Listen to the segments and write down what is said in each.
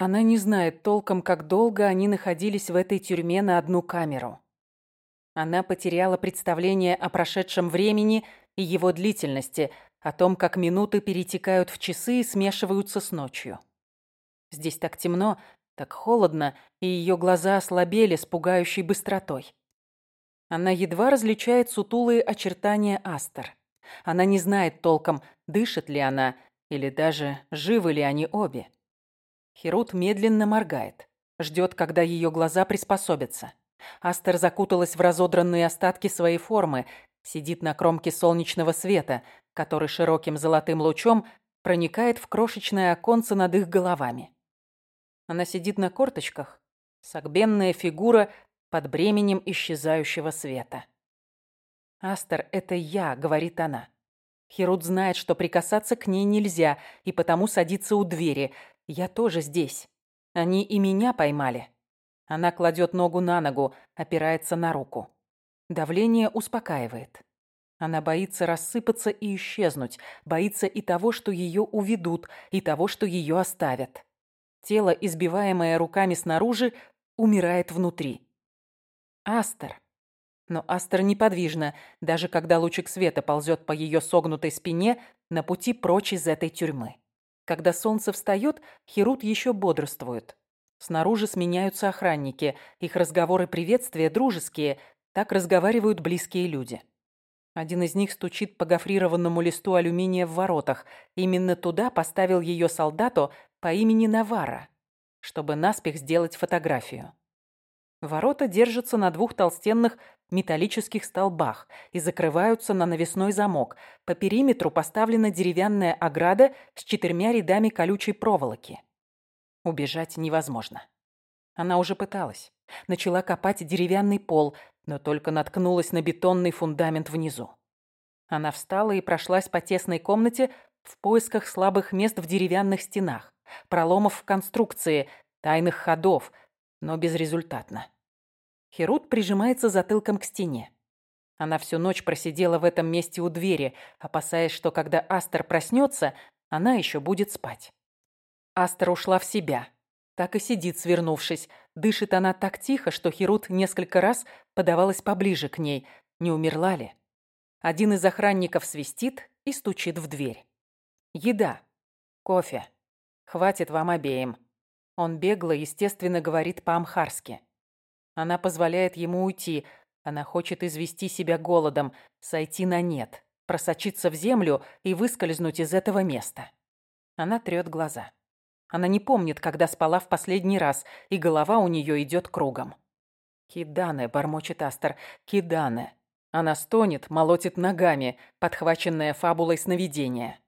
Она не знает толком, как долго они находились в этой тюрьме на одну камеру. Она потеряла представление о прошедшем времени и его длительности, о том, как минуты перетекают в часы и смешиваются с ночью. Здесь так темно, так холодно, и ее глаза ослабели с пугающей быстротой. Она едва различает сутулые очертания Астер. Она не знает толком, дышит ли она, или даже живы ли они обе. Херут медленно моргает, ждет, когда ее глаза приспособятся. Астер закуталась в разодранные остатки своей формы, сидит на кромке солнечного света, который широким золотым лучом проникает в крошечное оконце над их головами. Она сидит на корточках, согбенная фигура под бременем исчезающего света. «Астер, это я», — говорит она. Херут знает, что прикасаться к ней нельзя, и потому садится у двери. Я тоже здесь. Они и меня поймали. Она кладет ногу на ногу, опирается на руку. Давление успокаивает. Она боится рассыпаться и исчезнуть, боится и того, что ее уведут, и того, что ее оставят. Тело, избиваемое руками снаружи, умирает внутри. Астер. Но Астер неподвижна, даже когда лучик света ползет по ее согнутой спине на пути прочь из этой тюрьмы. Когда солнце встает, Херут еще бодрствует. Снаружи сменяются охранники, их разговоры приветствия дружеские, так разговаривают близкие люди. Один из них стучит по гофрированному листу алюминия в воротах. Именно туда поставил ее солдату по имени Навара, чтобы наспех сделать фотографию. Ворота держатся на двух толстенных металлических столбах и закрываются на навесной замок. По периметру поставлена деревянная ограда с четырьмя рядами колючей проволоки. Убежать невозможно. Она уже пыталась. Начала копать деревянный пол, но только наткнулась на бетонный фундамент внизу. Она встала и прошлась по тесной комнате в поисках слабых мест в деревянных стенах, проломов в конструкции, тайных ходов, но безрезультатно. Херут прижимается затылком к стене. Она всю ночь просидела в этом месте у двери, опасаясь, что когда Астер проснется, она еще будет спать. Астер ушла в себя. Так и сидит, свернувшись. Дышит она так тихо, что Херут несколько раз подавалась поближе к ней. Не умерла ли? Один из охранников свистит и стучит в дверь. Еда. Кофе. Хватит вам обеим. Он бегло, естественно, говорит по-амхарски. Она позволяет ему уйти. Она хочет извести себя голодом, сойти на нет, просочиться в землю и выскользнуть из этого места. Она трёт глаза. Она не помнит, когда спала в последний раз, и голова у нее идет кругом. «Кидане», — бормочет Астер, — «кидане». Она стонет, молотит ногами, подхваченная фабулой сновидения.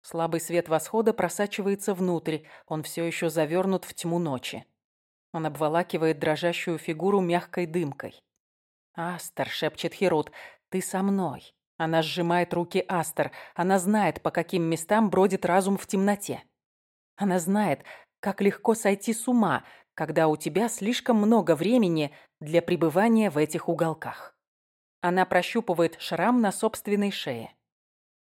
Слабый свет восхода просачивается внутрь, он все еще завернут в тьму ночи. Он обволакивает дрожащую фигуру мягкой дымкой. «Астер», — шепчет Херут, — «ты со мной». Она сжимает руки Астер. Она знает, по каким местам бродит разум в темноте. Она знает, как легко сойти с ума, когда у тебя слишком много времени для пребывания в этих уголках. Она прощупывает шрам на собственной шее.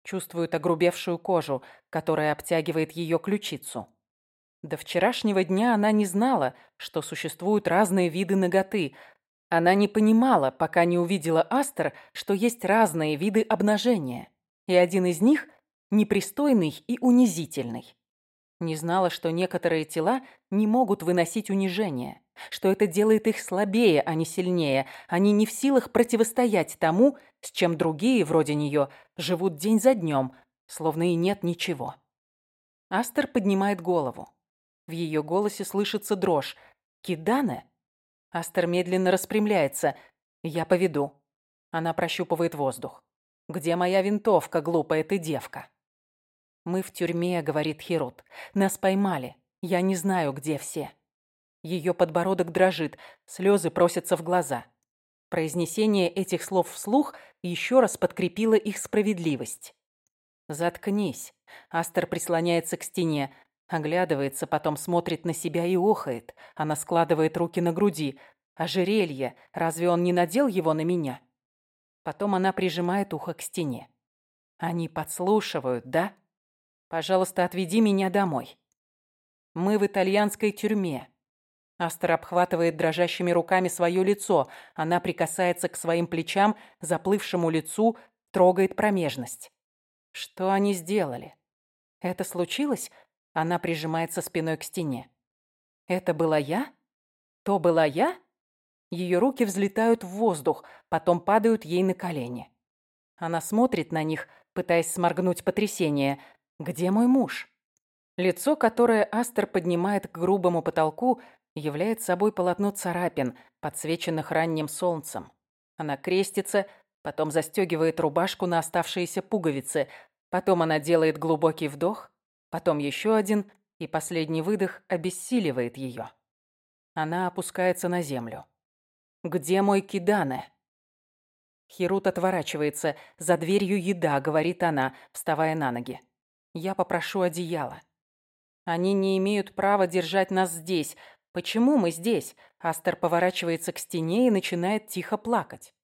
Чувствует огрубевшую кожу, которая обтягивает ее ключицу. До вчерашнего дня она не знала, что существуют разные виды ноготы. Она не понимала, пока не увидела Астер, что есть разные виды обнажения. И один из них непристойный и унизительный. Не знала, что некоторые тела не могут выносить унижение, что это делает их слабее, а не сильнее. Они не в силах противостоять тому, с чем другие, вроде нее, живут день за днем, словно и нет ничего. Астер поднимает голову. В ее голосе слышится дрожь. «Кидане?» Астер медленно распрямляется. «Я поведу». Она прощупывает воздух. «Где моя винтовка, глупая ты девка?» «Мы в тюрьме», — говорит Херут. «Нас поймали. Я не знаю, где все». Ее подбородок дрожит, слезы просятся в глаза. Произнесение этих слов вслух еще раз подкрепило их справедливость. «Заткнись». Астер прислоняется к стене, оглядывается, потом смотрит на себя и охает. Она складывает руки на груди. «Ожерелье! Разве он не надел его на меня?» Потом она прижимает ухо к стене. «Они подслушивают, да?» Пожалуйста, отведи меня домой». Мы в итальянской тюрьме. Астер обхватывает дрожащими руками свое лицо. Она прикасается к своим плечам, заплывшему лицу, трогает промежность. Что они сделали? Это случилось? Она прижимается спиной к стене. Это была я? То была я? Ее руки взлетают в воздух, потом падают ей на колени. Она смотрит на них, пытаясь сморгнуть потрясение. «Где мой муж?» Лицо, которое Астер поднимает к грубому потолку, является собой полотно царапин, подсвеченных ранним солнцем. Она крестится, потом застегивает рубашку на оставшиеся пуговицы, потом она делает глубокий вдох, потом еще один, и последний выдох обессиливает ее. Она опускается на землю. «Где мой Кидане?» Хирут отворачивается. «За дверью еда», — говорит она, вставая на ноги. «Я попрошу одеяло». «Они не имеют права держать нас здесь. Почему мы здесь?» Астер поворачивается к стене и начинает тихо плакать.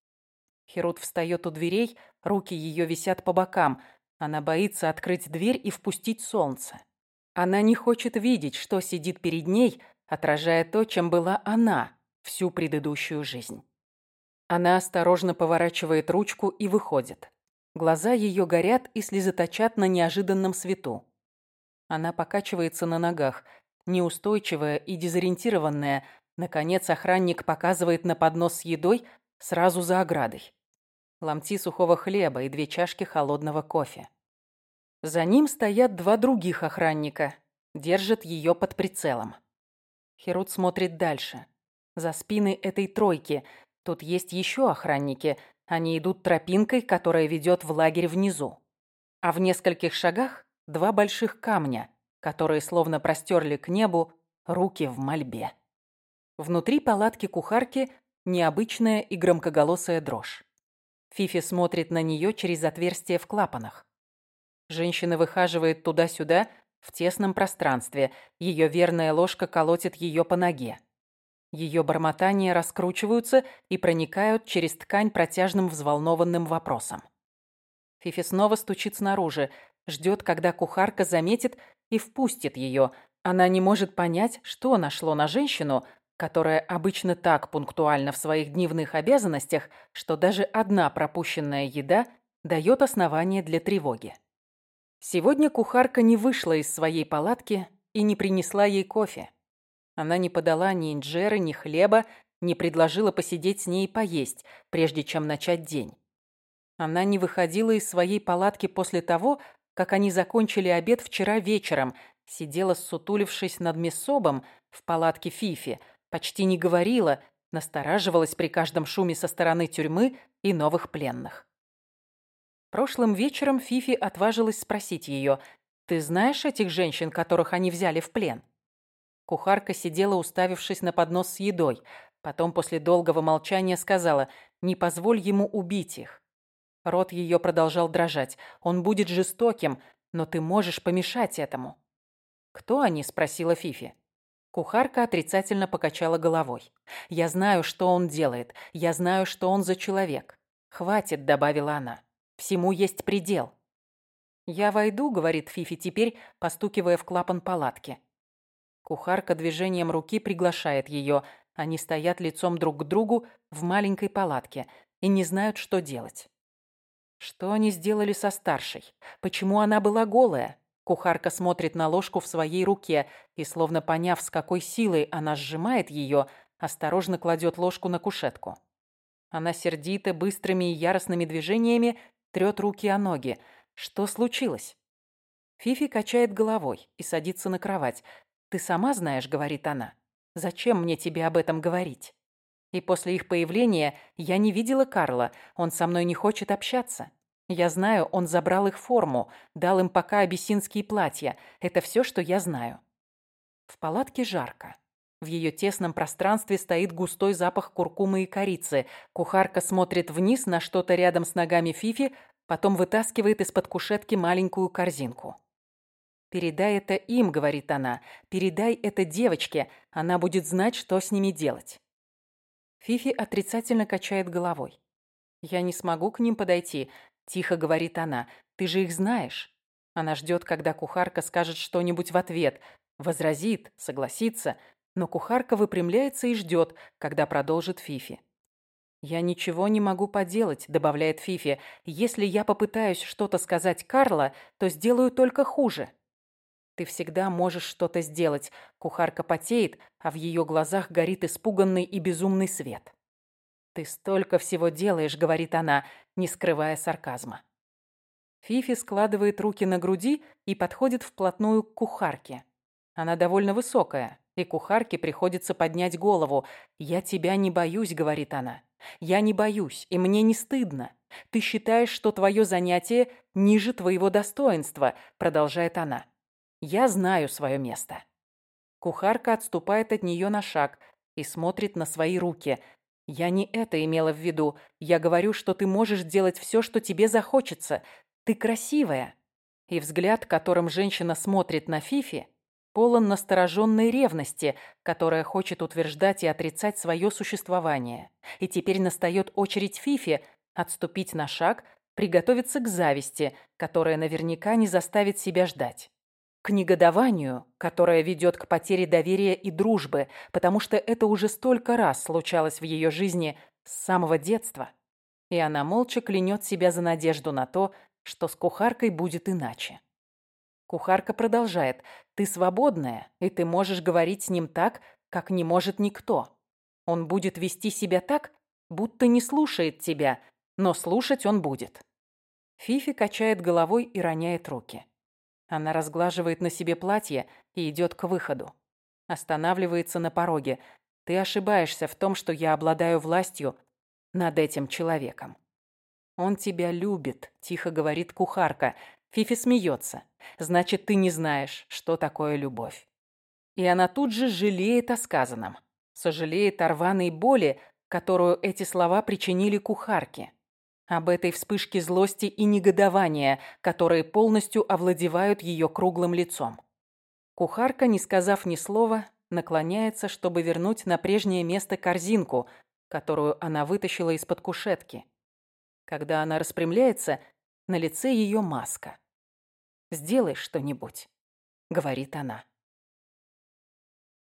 Хирут встает у дверей, руки ее висят по бокам. Она боится открыть дверь и впустить солнце. Она не хочет видеть, что сидит перед ней, отражая то, чем была она, всю предыдущую жизнь. Она осторожно поворачивает ручку и выходит. Глаза ее горят и слезоточат на неожиданном свету. Она покачивается на ногах, неустойчивая и дезориентированная. Наконец охранник показывает на поднос с едой сразу за оградой. Ломти сухого хлеба и две чашки холодного кофе. За ним стоят два других охранника, держат ее под прицелом. Херут смотрит дальше. За спины этой тройки. Тут есть еще охранники. Они идут тропинкой, которая ведет в лагерь внизу. А в нескольких шагах два больших камня, которые словно простерли к небу руки в мольбе. Внутри палатки кухарки необычная и громкоголосая дрожь. Фифи смотрит на нее через отверстие в клапанах. Женщина выхаживает туда-сюда в тесном пространстве. Ее верная ложка колотит ее по ноге. Ее бормотания раскручиваются и проникают через ткань протяжным взволнованным вопросом. Фифи снова стучит снаружи, ждет, когда кухарка заметит и впустит ее. Она не может понять, что нашло на женщину, которая обычно так пунктуальна в своих дневных обязанностях, что даже одна пропущенная еда дает основание для тревоги. Сегодня кухарка не вышла из своей палатки и не принесла ей кофе. Она не подала ни инжеры, ни хлеба, не предложила посидеть с ней и поесть, прежде чем начать день. Она не выходила из своей палатки после того, как они закончили обед вчера вечером, сидела сутулившись над месобом в палатке Фифи, почти не говорила, настораживалась при каждом шуме со стороны тюрьмы и новых пленных. Прошлым вечером Фифи отважилась спросить ее, «Ты знаешь этих женщин, которых они взяли в плен?» Кухарка сидела, уставившись на поднос с едой. Потом после долгого молчания сказала «Не позволь ему убить их». Рот ее продолжал дрожать. «Он будет жестоким, но ты можешь помешать этому». «Кто они?» – спросила Фифи. Кухарка отрицательно покачала головой. «Я знаю, что он делает. Я знаю, что он за человек. Хватит», – добавила она. «Всему есть предел». «Я войду», – говорит Фифи теперь, постукивая в клапан палатки. Кухарка движением руки приглашает ее. Они стоят лицом друг к другу в маленькой палатке и не знают, что делать. Что они сделали со старшей? Почему она была голая? Кухарка смотрит на ложку в своей руке и, словно поняв, с какой силой она сжимает ее, осторожно кладет ложку на кушетку. Она сердито, быстрыми и яростными движениями трет руки о ноги. Что случилось? Фифи качает головой и садится на кровать. «Ты сама знаешь», — говорит она. «Зачем мне тебе об этом говорить?» И после их появления я не видела Карла, он со мной не хочет общаться. Я знаю, он забрал их форму, дал им пока абиссинские платья. Это все, что я знаю. В палатке жарко. В ее тесном пространстве стоит густой запах куркумы и корицы. Кухарка смотрит вниз на что-то рядом с ногами Фифи, потом вытаскивает из-под кушетки маленькую корзинку. «Передай это им», — говорит она. «Передай это девочке. Она будет знать, что с ними делать». Фифи отрицательно качает головой. «Я не смогу к ним подойти», — тихо говорит она. «Ты же их знаешь». Она ждет, когда кухарка скажет что-нибудь в ответ. возразит, согласится, но кухарка выпрямляется и ждет, когда продолжит Фифи. «Я ничего не могу поделать», — добавляет Фифи. «Если я попытаюсь что-то сказать Карла, то сделаю только хуже». «Ты всегда можешь что-то сделать», — кухарка потеет, а в ее глазах горит испуганный и безумный свет. «Ты столько всего делаешь», — говорит она, не скрывая сарказма. Фифи складывает руки на груди и подходит вплотную к кухарке. Она довольно высокая, и кухарке приходится поднять голову. «Я тебя не боюсь», — говорит она. «Я не боюсь, и мне не стыдно. Ты считаешь, что твое занятие ниже твоего достоинства», — продолжает она. «Я знаю свое место». Кухарка отступает от нее на шаг и смотрит на свои руки. «Я не это имела в виду. Я говорю, что ты можешь делать все, что тебе захочется. Ты красивая». И взгляд, которым женщина смотрит на Фифи, полон настороженной ревности, которая хочет утверждать и отрицать свое существование. И теперь настает очередь Фифи отступить на шаг, приготовиться к зависти, которая наверняка не заставит себя ждать негодованию, которое ведет к потере доверия и дружбы, потому что это уже столько раз случалось в ее жизни с самого детства. И она молча клянет себя за надежду на то, что с кухаркой будет иначе. Кухарка продолжает. «Ты свободная, и ты можешь говорить с ним так, как не может никто. Он будет вести себя так, будто не слушает тебя, но слушать он будет». Фифи качает головой и роняет руки. Она разглаживает на себе платье и идет к выходу. Останавливается на пороге. Ты ошибаешься в том, что я обладаю властью над этим человеком. Он тебя любит, тихо говорит кухарка. Фифи смеется. Значит, ты не знаешь, что такое любовь. И она тут же жалеет о сказанном. Сожалеет о рваной боли, которую эти слова причинили кухарке об этой вспышке злости и негодования, которые полностью овладевают ее круглым лицом. Кухарка, не сказав ни слова, наклоняется, чтобы вернуть на прежнее место корзинку, которую она вытащила из-под кушетки. Когда она распрямляется, на лице ее маска. «Сделай что-нибудь», — говорит она.